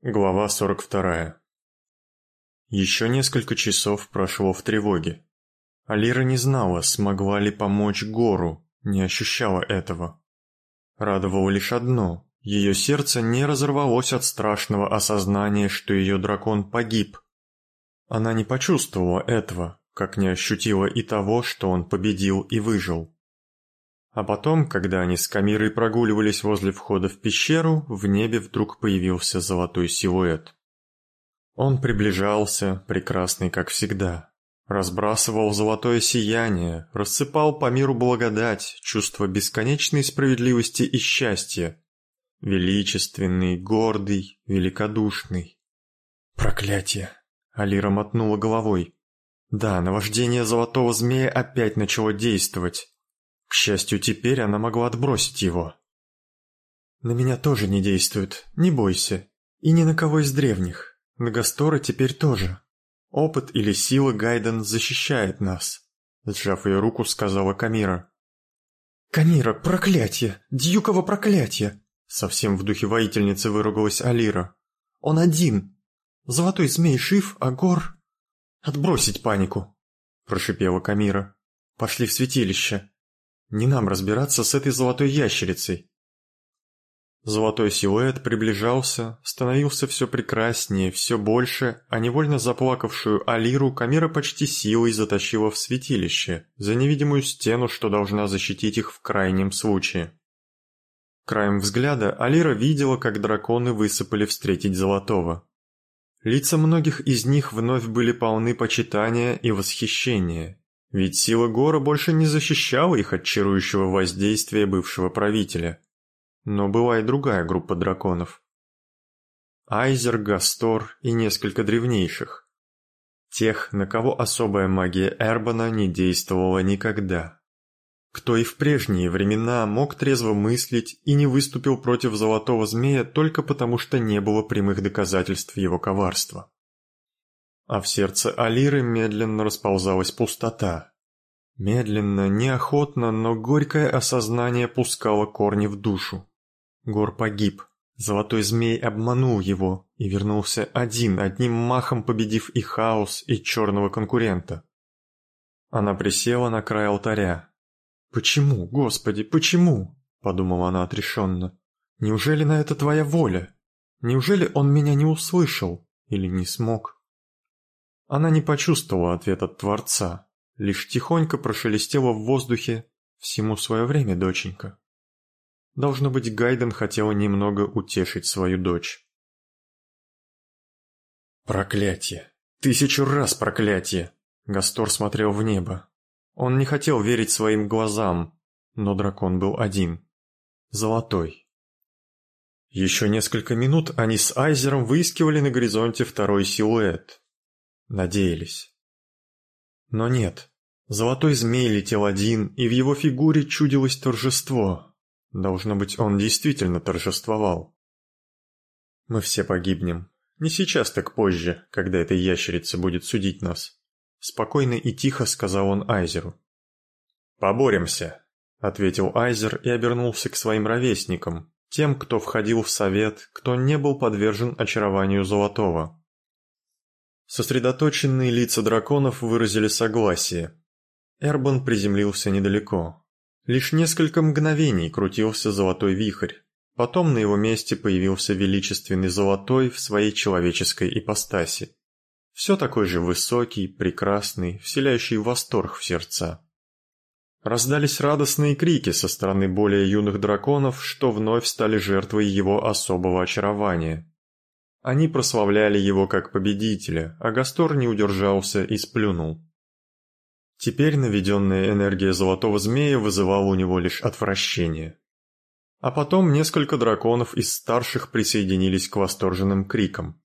Глава 42. Еще несколько часов прошло в тревоге. Алира не знала, смогла ли помочь Гору, не ощущала этого. Радовало лишь одно – ее сердце не разорвалось от страшного осознания, что ее дракон погиб. Она не почувствовала этого, как не ощутила и того, что он победил и выжил. А потом, когда они с Камирой прогуливались возле входа в пещеру, в небе вдруг появился золотой силуэт. Он приближался, прекрасный как всегда. Разбрасывал золотое сияние, рассыпал по миру благодать, чувство бесконечной справедливости и счастья. Величественный, гордый, великодушный. Проклятие! Алира мотнула головой. Да, наваждение золотого змея опять начало действовать. К счастью, теперь она могла отбросить его. «На меня тоже не действует, не бойся. И ни на кого из древних. На Гастора теперь тоже. Опыт или сила Гайден защищает нас», — сжав ее руку, сказала Камира. «Камира, проклятие! Дьюково проклятие!» Совсем в духе воительницы выругалась Алира. «Он один! Золотой змей жив, а Гор...» «Отбросить панику!» – прошипела Камира. «Пошли в святилище. Не нам разбираться с этой золотой ящерицей. Золотой силуэт приближался, становился все прекраснее, все больше, а невольно заплакавшую Алиру Камира почти силой затащила в святилище, за невидимую стену, что должна защитить их в крайнем случае. Краем взгляда Алира видела, как драконы высыпали встретить Золотого. Лица многих из них вновь были полны почитания и восхищения, ведь сила Гора больше не защищала их от чарующего воздействия бывшего правителя. Но была и другая группа драконов. Айзер, Гастор и несколько древнейших. Тех, на кого особая магия Эрбана не действовала никогда. Кто и в прежние времена мог трезво мыслить и не выступил против Золотого Змея только потому, что не было прямых доказательств его коварства а в сердце Алиры медленно расползалась пустота. Медленно, неохотно, но горькое осознание пускало корни в душу. Гор погиб. Золотой змей обманул его и вернулся один, одним махом победив и хаос, и черного конкурента. Она присела на край алтаря. «Почему, Господи, почему?» – подумала она отрешенно. «Неужели на это твоя воля? Неужели он меня не услышал или не смог?» Она не почувствовала ответа Творца, лишь тихонько прошелестела в воздухе «Всему свое время, доченька». Должно быть, Гайден хотела немного утешить свою дочь. Проклятие! Тысячу раз проклятие! Гастор смотрел в небо. Он не хотел верить своим глазам, но дракон был один. Золотой. Еще несколько минут они с Айзером выискивали на горизонте второй силуэт, Надеялись. Но нет. Золотой змей летел один, и в его фигуре чудилось торжество. Должно быть, он действительно торжествовал. Мы все погибнем. Не сейчас, так позже, когда эта ящерица будет судить нас. Спокойно и тихо сказал он Айзеру. «Поборемся», — ответил Айзер и обернулся к своим ровесникам, тем, кто входил в совет, кто не был подвержен очарованию Золотого. Сосредоточенные лица драконов выразили согласие. Эрбан приземлился недалеко. Лишь несколько мгновений крутился золотой вихрь. Потом на его месте появился величественный золотой в своей человеческой ипостаси. Все такой же высокий, прекрасный, вселяющий восторг в сердца. Раздались радостные крики со стороны более юных драконов, что вновь стали жертвой его особого очарования. Они прославляли его как победителя, а Гастор не удержался и сплюнул. Теперь наведенная энергия Золотого Змея вызывала у него лишь отвращение. А потом несколько драконов из старших присоединились к восторженным крикам.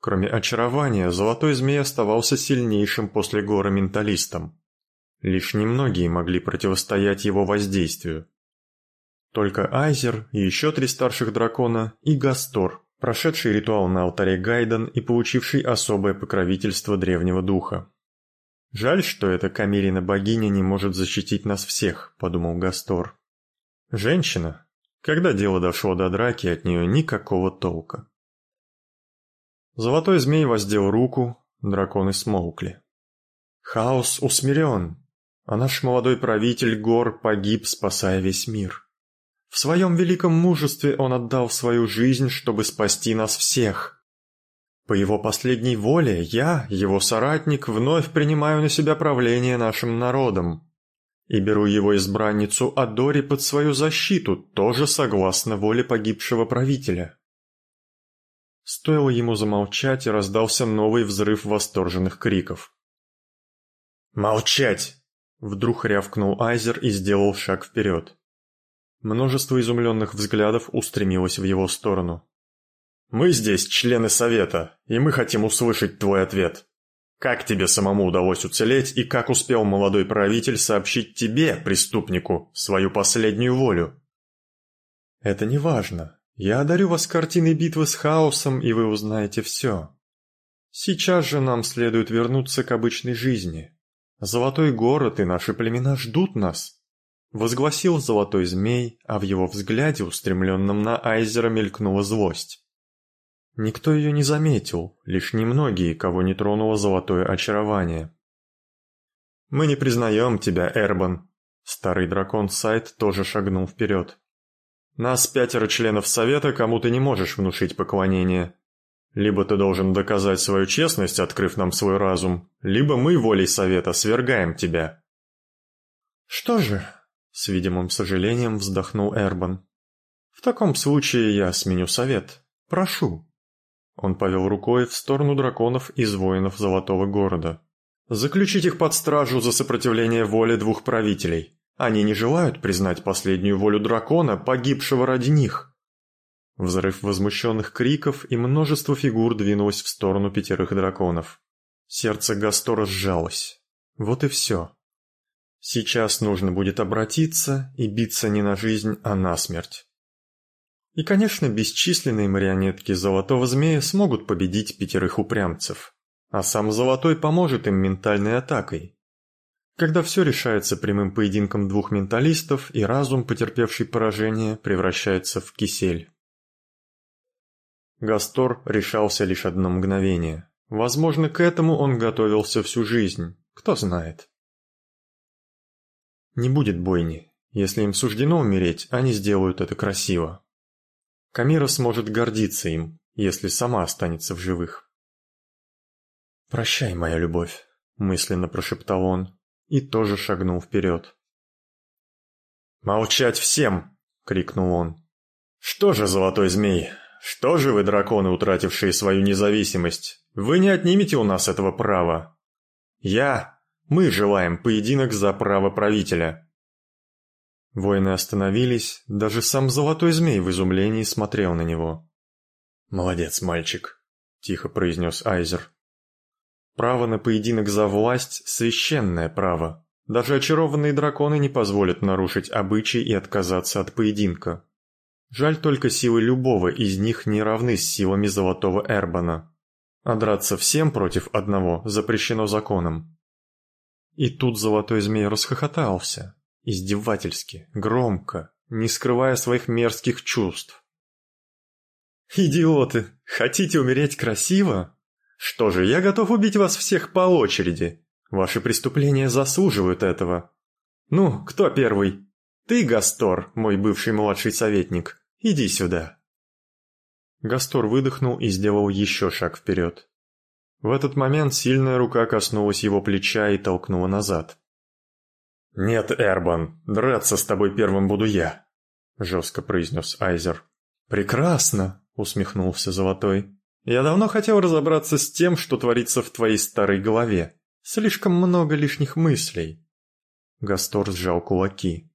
Кроме очарования, Золотой Змей оставался сильнейшим после гора менталистом. Лишь немногие могли противостоять его воздействию. Только Айзер и еще три старших дракона и Гастор прошедший ритуал на алтаре Гайден и получивший особое покровительство древнего духа. «Жаль, что эта Камирина богиня не может защитить нас всех», — подумал Гастор. «Женщина? Когда дело дошло до драки, от нее никакого толка». Золотой змей воздел руку, драконы смолкли. Хаос усмирен, а наш молодой правитель гор погиб, спасая весь мир. В своем великом мужестве он отдал свою жизнь, чтобы спасти нас всех. По его последней воле я, его соратник, вновь принимаю на себя правление нашим народом и беру его избранницу Адори под свою защиту, тоже согласно воле погибшего правителя. Стоило ему замолчать, и раздался новый взрыв восторженных криков. «Молчать!» — вдруг рявкнул Айзер и сделал шаг вперед. Множество изумленных взглядов устремилось в его сторону. «Мы здесь члены Совета, и мы хотим услышать твой ответ. Как тебе самому удалось уцелеть, и как успел молодой правитель сообщить тебе, преступнику, свою последнюю волю?» «Это не важно. Я одарю вас картиной битвы с хаосом, и вы узнаете все. Сейчас же нам следует вернуться к обычной жизни. Золотой город и наши племена ждут нас». Возгласил золотой змей, а в его взгляде, устремленном на Айзера, мелькнула злость. Никто ее не заметил, лишь немногие, кого не тронуло золотое очарование. «Мы не признаем тебя, Эрбан», — старый дракон Сайт тоже шагнул вперед. «Нас пятеро членов Совета, кому ты не можешь внушить поклонение. Либо ты должен доказать свою честность, открыв нам свой разум, либо мы волей Совета свергаем тебя». «Что же, с видимым сожалением вздохнул Эрбан. «В таком случае я сменю совет. Прошу». Он повел рукой в сторону драконов из воинов Золотого Города. «Заключить их под стражу за сопротивление воле двух правителей. Они не желают признать последнюю волю дракона, погибшего ради них». Взрыв возмущенных криков и множество фигур двинулось в сторону пятерых драконов. Сердце Гастора сжалось. Вот и все. Сейчас нужно будет обратиться и биться не на жизнь, а на смерть. И, конечно, бесчисленные марионетки Золотого Змея смогут победить пятерых упрямцев, а сам Золотой поможет им ментальной атакой. Когда все решается прямым поединком двух менталистов, и разум, потерпевший поражение, превращается в кисель. Гастор решался лишь одно мгновение. Возможно, к этому он готовился всю жизнь, кто знает. Не будет бойни. Если им суждено умереть, они сделают это красиво. Камира сможет гордиться им, если сама останется в живых. «Прощай, моя любовь», — мысленно прошептал он, и тоже шагнул вперед. «Молчать всем!» — крикнул он. «Что же, золотой змей, что же вы, драконы, утратившие свою независимость? Вы не отнимете у нас этого права. Я мы желаем поединок за право правителя. Воины остановились, даже сам Золотой Змей в изумлении смотрел на него. «Молодец, мальчик», — тихо произнес Айзер. «Право на поединок за власть — священное право. Даже очарованные драконы не позволят нарушить обычай и отказаться от поединка. Жаль только силы любого из них не равны с силами Золотого Эрбана. А драться всем против одного запрещено законом. И тут золотой змей расхохотался, издевательски, громко, не скрывая своих мерзких чувств. «Идиоты! Хотите умереть красиво? Что же, я готов убить вас всех по очереди. Ваши преступления заслуживают этого. Ну, кто первый? Ты, Гастор, мой бывший младший советник. Иди сюда». Гастор выдохнул и сделал еще шаг вперед. В этот момент сильная рука коснулась его плеча и толкнула назад. «Нет, Эрбан, драться с тобой первым буду я», — жестко произнес Айзер. «Прекрасно», — усмехнулся Золотой. «Я давно хотел разобраться с тем, что творится в твоей старой голове. Слишком много лишних мыслей». Гастор сжал кулаки.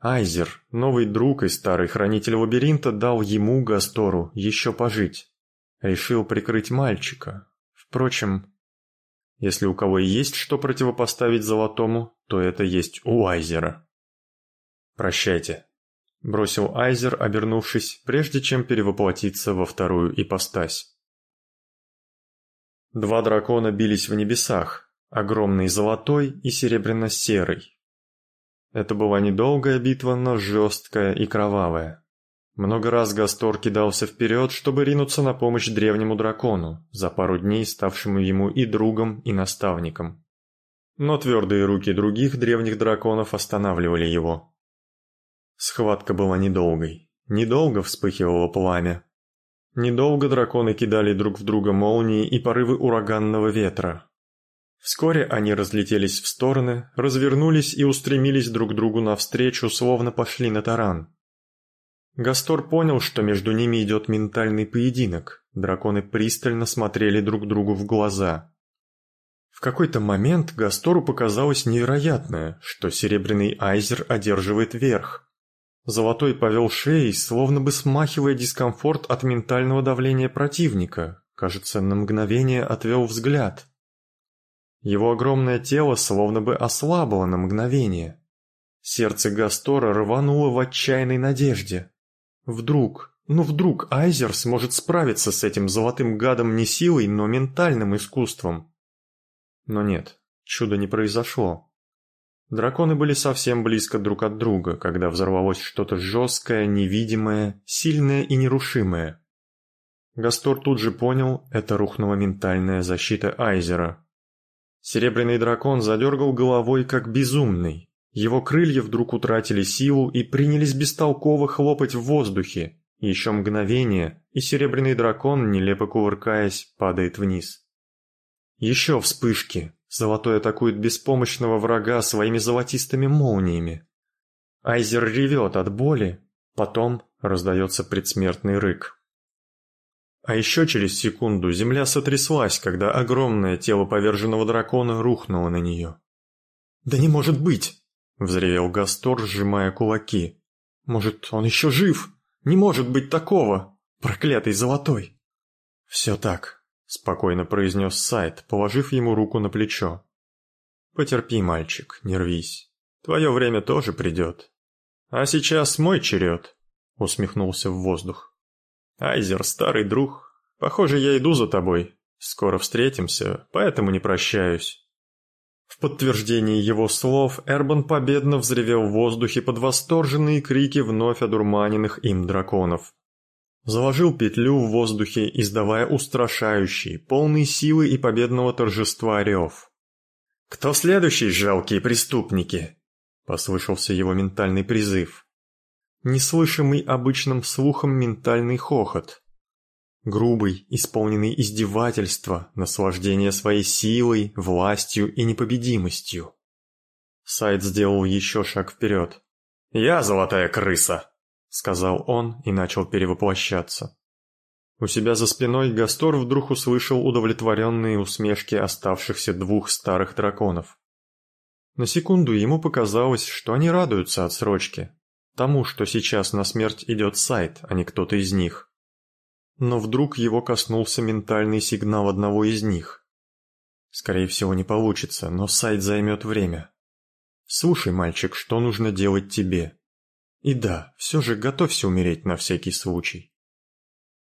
Айзер, новый друг и старый хранитель лабиринта, дал ему, Гастору, еще пожить. Решил прикрыть мальчика, Впрочем, если у кого и есть что противопоставить Золотому, то это есть у Айзера. «Прощайте», — бросил Айзер, обернувшись, прежде чем перевоплотиться во вторую ипостась. Два дракона бились в небесах, огромный золотой и серебряно-серый. Это была недолгая битва, но жесткая и кровавая. Много раз Гастор кидался вперед, чтобы ринуться на помощь древнему дракону, за пару дней ставшему ему и другом, и наставником. Но твердые руки других древних драконов останавливали его. Схватка была недолгой. Недолго вспыхивало пламя. Недолго драконы кидали друг в друга молнии и порывы ураганного ветра. Вскоре они разлетелись в стороны, развернулись и устремились друг другу навстречу, словно пошли на таран. Гастор понял, что между ними идет ментальный поединок. Драконы пристально смотрели друг другу в глаза. В какой-то момент Гастору показалось невероятное, что серебряный айзер одерживает верх. Золотой повел шеей, словно бы смахивая дискомфорт от ментального давления противника. Кажется, на мгновение отвел взгляд. Его огромное тело словно бы ослабло на мгновение. Сердце Гастора рвануло в отчаянной надежде. Вдруг, ну вдруг Айзер сможет справиться с этим золотым гадом не силой, но ментальным искусством. Но нет, чуда не произошло. Драконы были совсем близко друг от друга, когда взорвалось что-то жесткое, невидимое, сильное и нерушимое. Гастор тут же понял, это рухнула ментальная защита Айзера. Серебряный дракон задергал головой, как безумный. Его крылья вдруг утратили силу и принялись бестолково хлопать в воздухе. Еще мгновение, и серебряный дракон, нелепо кувыркаясь, падает вниз. Еще вспышки. Золотой атакует беспомощного врага своими золотистыми молниями. Айзер ревет от боли, потом раздается предсмертный рык. А еще через секунду земля сотряслась, когда огромное тело поверженного дракона рухнуло на нее. «Да не может быть!» Взревел Гастор, сжимая кулаки. «Может, он еще жив? Не может быть такого! Проклятый золотой!» «Все так», — спокойно произнес Сайт, положив ему руку на плечо. «Потерпи, мальчик, не рвись. Твое время тоже придет. А сейчас мой черед», — усмехнулся в воздух. «Айзер, старый друг, похоже, я иду за тобой. Скоро встретимся, поэтому не прощаюсь». В подтверждение его слов Эрбан победно взревел в воздухе под восторженные крики вновь одурманенных им драконов. Заложил петлю в воздухе, издавая устрашающий, полный силы и победного торжества рев. «Кто следующий, жалкие преступники?» – послышался его ментальный призыв. Неслышимый обычным слухом ментальный хохот. Грубый, исполненный издевательства, наслаждение своей силой, властью и непобедимостью. Сайд сделал еще шаг вперед. «Я золотая крыса!» — сказал он и начал перевоплощаться. У себя за спиной Гастор вдруг услышал удовлетворенные усмешки оставшихся двух старых драконов. На секунду ему показалось, что они радуются отсрочке, тому, что сейчас на смерть идет Сайд, а не кто-то из них. Но вдруг его коснулся ментальный сигнал одного из них. Скорее всего, не получится, но сайт займет время. Слушай, мальчик, что нужно делать тебе? И да, все же готовься умереть на всякий случай.